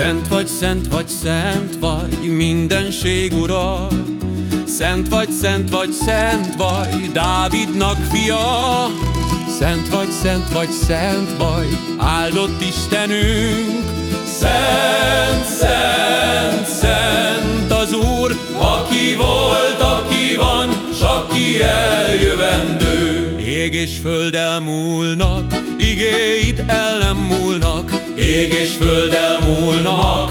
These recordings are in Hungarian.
Szent vagy, szent vagy, szent vagy, mindenség ura. Szent vagy, szent vagy, szent vagy, Dávidnak fia. Szent vagy, szent vagy, szent vagy, áldott Istenünk. Szent, szent, szent az Úr, aki volt, aki van, s aki eljövendő. Ég és föld elmúlnak, igéid el nem múlnak, Ég és föld el múlnak,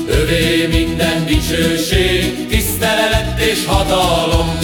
Övé minden dicsőség, tisztelet és hatalom.